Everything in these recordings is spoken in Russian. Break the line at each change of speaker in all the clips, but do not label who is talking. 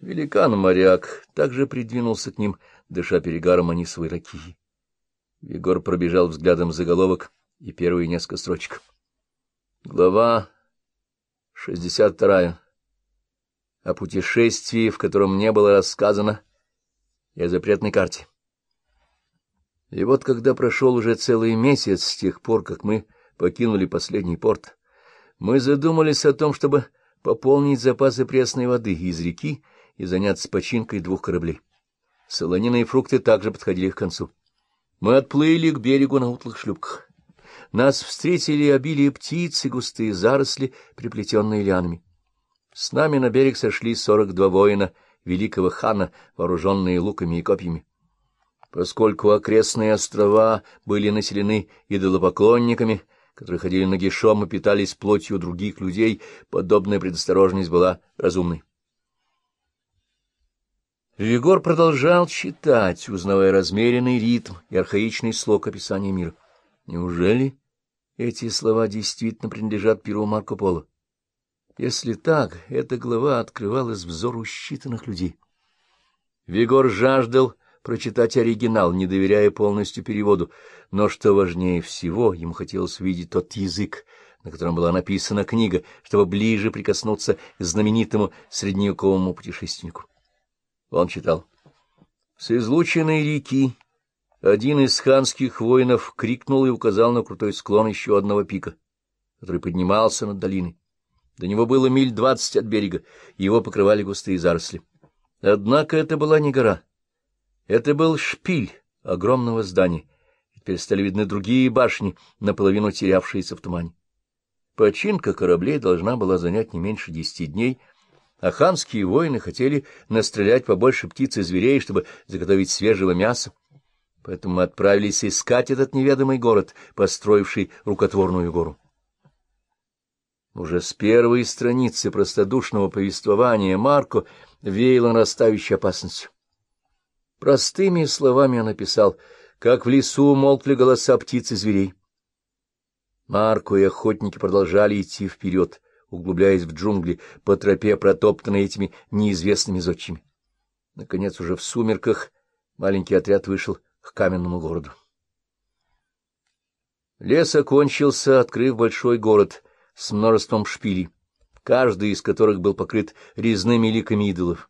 Великан-моряк также придвинулся к ним, дыша перегаром анисовой ракии. Егор пробежал взглядом заголовок и первые несколько строчек. Глава 62. О путешествии, в котором не было рассказано, и о запретной карте. И вот когда прошел уже целый месяц с тех пор, как мы покинули последний порт, мы задумались о том, чтобы пополнить запасы пресной воды из реки и заняться починкой двух кораблей. Солонина и фрукты также подходили к концу. Мы отплыли к берегу на утлых шлюпках. Нас встретили обилие птиц и густые заросли, приплетенные лианами. С нами на берег сошли сорок два воина великого хана, вооруженные луками и копьями. Поскольку окрестные острова были населены идолопоклонниками, которые ходили нагишом и питались плотью других людей, подобная предосторожность была разумной. Егор продолжал читать, узнавая размеренный ритм и архаичный слог описания мира. Неужели эти слова действительно принадлежат Перву Марко Поло? Если так, эта глава открывалась взору считанных людей. Вигор жаждал прочитать оригинал, не доверяя полностью переводу, но, что важнее всего, ему хотелось видеть тот язык, на котором была написана книга, чтобы ближе прикоснуться к знаменитому средневековому путешественнику. Он читал. С излученной реки один из ханских воинов крикнул и указал на крутой склон еще одного пика, который поднимался над долиной. До него было миль двадцать от берега, его покрывали густые заросли. Однако это была не гора. Это был шпиль огромного здания, и теперь стали видны другие башни, наполовину терявшиеся в тумане. Починка кораблей должна была занять не меньше десяти дней, а ханские воины хотели настрелять побольше птиц и зверей, чтобы заготовить свежего мяса. Поэтому мы отправились искать этот неведомый город, построивший рукотворную гору. Уже с первой страницы простодушного повествования Марко веяло нарастающей опасностью. Простыми словами он написал, как в лесу умолкли голоса птиц и зверей. Марко и охотники продолжали идти вперед, углубляясь в джунгли по тропе, протоптанной этими неизвестными зодчими. Наконец, уже в сумерках маленький отряд вышел к каменному городу. Лес окончился, открыв большой город с множеством шпилей, каждый из которых был покрыт резными ликами идолов.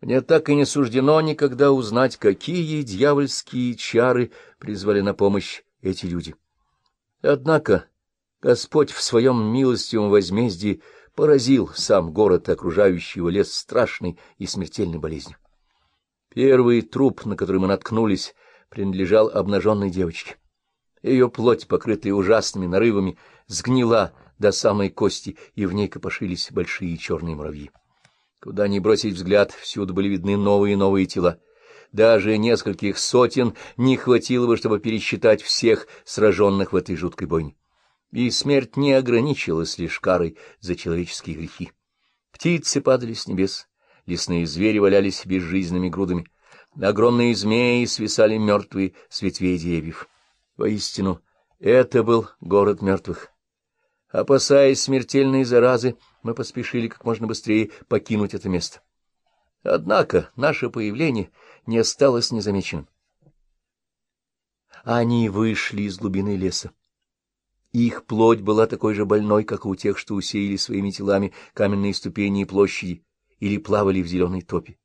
Мне так и не суждено никогда узнать, какие дьявольские чары призвали на помощь эти люди. Однако Господь в своем милостивом возмездии поразил сам город окружающий лес страшной и смертельной болезнью. Первый труп, на который мы наткнулись, принадлежал обнаженной девочке. Ее плоть, покрытая ужасными нарывами, сгнила до самой кости, и в ней копошились большие черные муравьи. Куда ни бросить взгляд, всюду были видны новые и новые тела. Даже нескольких сотен не хватило бы, чтобы пересчитать всех сраженных в этой жуткой бойне. И смерть не ограничилась лишь карой за человеческие грехи. Птицы падали с небес, лесные звери валялись безжизненными грудами, огромные змеи свисали мертвые с ветвей деревьев. Воистину, это был город мертвых. Опасаясь смертельной заразы, мы поспешили как можно быстрее покинуть это место. Однако наше появление не осталось незамеченным. Они вышли из глубины леса. Их плоть была такой же больной, как у тех, что усеяли своими телами каменные ступени и площади или плавали в зеленой топе.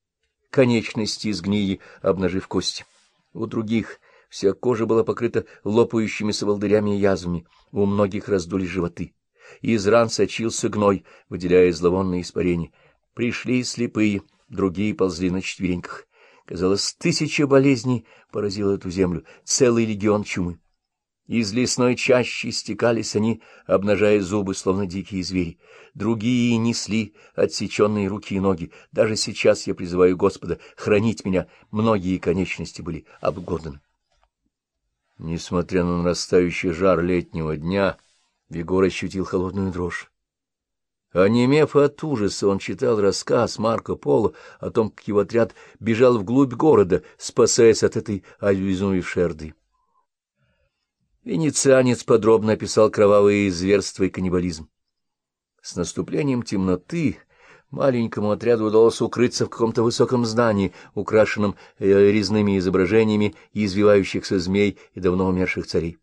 Конечности сгнили, обнажив кости. У других вся кожа была покрыта лопающимися волдырями и язвами, у многих раздулись животы из ран сочился гной, выделяя зловонные испарения. Пришли слепые, другие ползли на четвереньках. Казалось, тысяча болезней поразила эту землю, целый легион чумы. Из лесной чащи стекались они, обнажая зубы, словно дикие звери. Другие несли отсеченные руки и ноги. Даже сейчас я призываю Господа хранить меня. Многие конечности были обглоданы. Несмотря на нарастающий жар летнего дня, Егор ощутил холодную дрожь. Онемев от ужаса, он читал рассказ Марко Поло о том, как его отряд бежал вглубь города, спасаясь от этой обезумевшей орды. Венецианец подробно описал кровавые зверства и каннибализм. С наступлением темноты маленькому отряду удалось укрыться в каком-то высоком здании, украшенном э, резными изображениями извивающихся змей и давно умерших царей.